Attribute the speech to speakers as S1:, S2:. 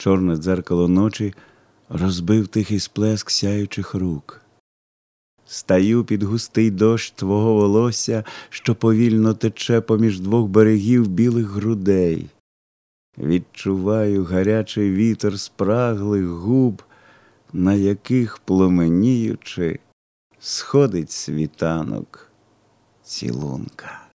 S1: чорне дзеркало ночі розбив тихий сплеск сяючих рук. Стаю під густий дощ твого волосся, що повільно тече поміж двох берегів білих грудей. Відчуваю гарячий вітер спраглих губ, на яких пломеніючи, сходить світанок цілунка.